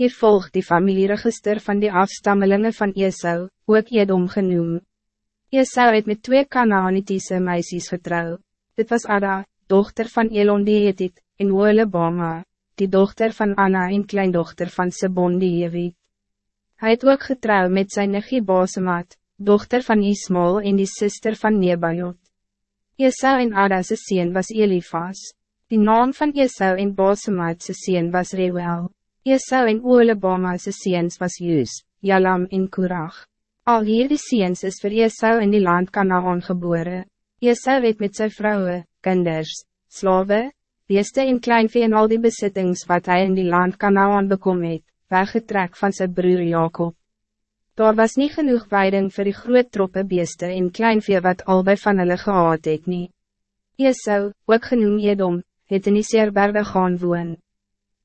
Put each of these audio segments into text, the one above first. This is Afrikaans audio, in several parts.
Hier volgt die familieregister van die afstammelingen van Esau, ook Edom genoem. Esau het met twee Canaanitiese meisjes getrouwd. Dit was Ada, dochter van Elon die Hetit, en Bama, die dochter van Anna en kleindochter van Sebon die Jewit. Hij het ook getrouwd met zijn negie Basemat, dochter van Ismael en die zuster van Nebajot. Esau en Ada's sien was Elifas. Die naam van Esau en Basemat's sien was Reuel. Esau en Olebama's seens was Jus, Jalam en Kurach. Al hier die seens is vir Esau in die land Kanaan gebore. Esau het met zijn vrouwen, kinders, slaven, beeste en kleinvee en al die besittings wat hij in die land Kanaan bekom het, weggetrek van zijn broer Jacob. Daar was niet genoeg weiding voor die groot troppe beeste en kleinvee wat albei van hulle gehad het nie. Esau, ook genoem Edom, het in die Seerberge gaan woon.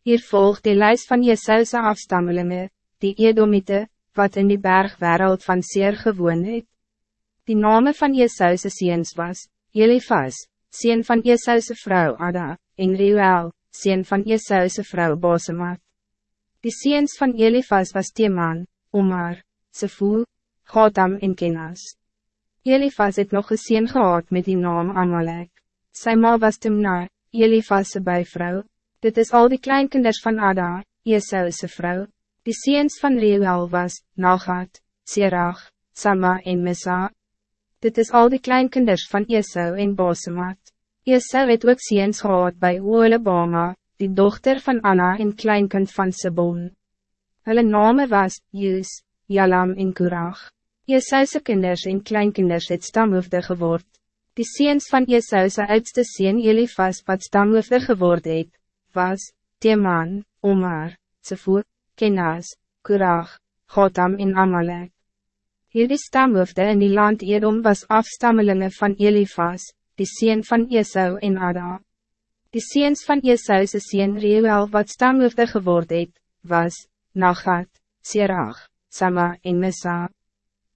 Hier volgt die lijst van Jesau's afstammelingen, die Edomite, wat in die bergwereld van Seer gewoon het. Die name van Jesau's seens was, Elifas, sien van Jesau's vrouw Ada, en Reuel, sien van Jesau's vrouw Bosemat. Die seens van Elifas was Teman, Omar, Sefu, Gotham en Kenas. Elifas het nog gezien gehad met die naam Amalek. Sy ma was Timna, Elifas' bijvrouw. Dit is al die kleinkinders van Ada, Esau's vrouw. Die seens van Reuel was, Nagat, Serach, Sama en Mesa. Dit is al die kleinkinders van Esau en Basemat. Esau het ook seens gehad bij Olebama, die dochter van Anna en kleinkind van Sebon. Hulle name was, Jus, Jalam en Kurach. Jesau'se kinders en kleinkinders het stamhoofde geword. Die seens van Jesau'se oudste seen Elifas wat stamhoofde geword het, was, Teman, Omar, Sefu, Kenas, Kurach, Gotham en Amalek. Hierdie stamhoofde in die land Edom was afstammelingen van Elifas, die seen van Esau en Ada. Die seens van Esau'se seen Reuel wat stamhoofde geword het, was, Nagat, Serach. Sama en Mesa.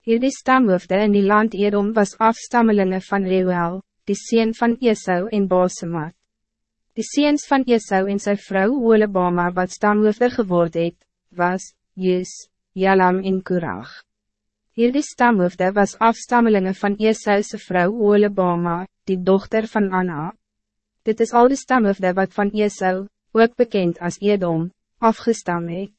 Hierdie stamhoofde in die land Edom was afstammelingen van Reuel, die sien van Esau en Basemat. Die seens van Esau en zijn vrouw Olebama wat stamhoofde geword het, was, Jus, Jalam en Kurach. Hierdie stamhoofde was afstammelingen van Esau's vrouw Olebama, die dochter van Anna. Dit is al die stamhoofde wat van Esau, ook bekend als Edom, afgestam het.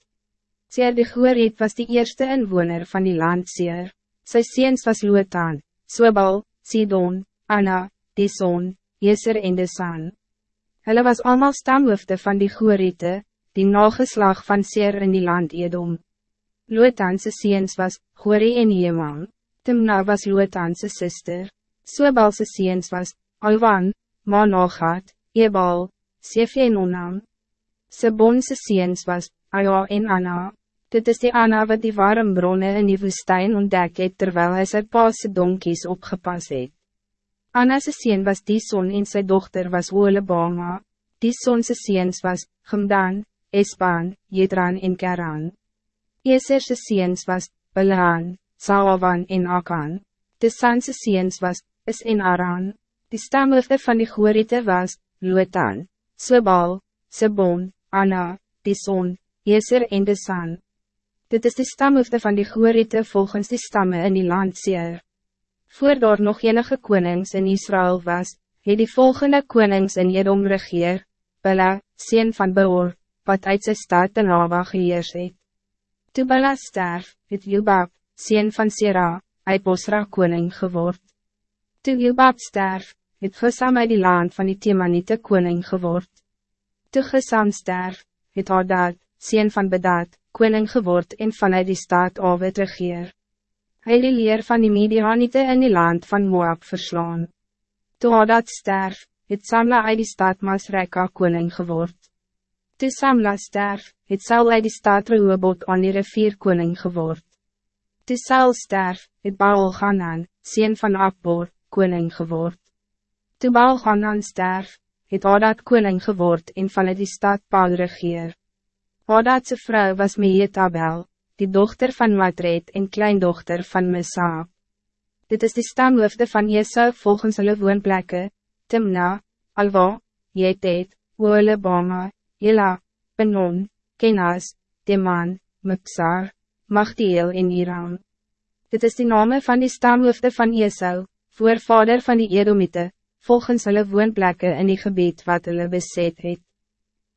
Seer die Gooriet was de eerste inwoner van die land Seer. Sy seens was Lotan, Sobal, Sidon, Anna, Dison, Jeser en Desan. Hulle was allemaal stamhoofde van die Gooriete, die nageslag van Seer in die land Edom. Lotanse seens was Gori en Jeman. Timna was Lotanse sister. Sobalse seens was Alwan, Manogat, Ebal, Sefe en Onam. Sebonse seens was Aya en Anna. Dit is die Anna wat die warm bronnen in die woestijn ontdek het terwijl hij zijn paase donkies opgepas het. Anna's sien was die son en zijn dochter was Olebama. Die sonse seens was Gimdan, Espan, Jedran en Keran. Eserse seens was Belaan, Saawan en Akan. De Sanse seens was Is en Aran. Die stamhoofde van die Goorite was Lotan, Sebal, Sebon, Anna, die son, Eser en de San. Dit is de stamhoofde van die Goorite volgens die stammen in die land Seer. Voordat nog enige konings in Israël was, het die volgende konings in Edom regeer, Bela, sien van Beor, wat uit sy stad in Abba geheers het. Toe Bela sterf, het Jubab, sien van Sera, uit Bosra koning geword. Toe Jubab sterf, het Gesam uit die land van die Temanite koning geword. Toe Gesam sterf, het Hadad, sien van Bedad, koning geword en vanuit die staat Awe regeer. Hy die leer van die Medianite in die land van Moab verslaan. Toe Hadad sterf, het Samla uit die stad Masreka koning geword. Toe Samla sterf, het Saul uit die stad Rehobot aan die rivier koning geword. Toe Saul sterf, het Baal Ganan, sien van Akbor, koning geword. Toe Baal Ganan sterf, het Hadad koning geword en vanuit die stad Paul regeer. Hadadse vrouw was Meetabel, die dochter van Matred en kleindochter van Mesa. Dit is de stamhoofde van Jesu volgens hulle woonplekke, Timna, Alwa, Jetet, Oolebama, Jela, Benon, Kenas, Teman, Mipsar, Magdiel en Iram. Dit is die name van die stamhoofde van Esau, voorvader van die Edomite, volgens hulle woonplekke in die gebied wat hulle beset het.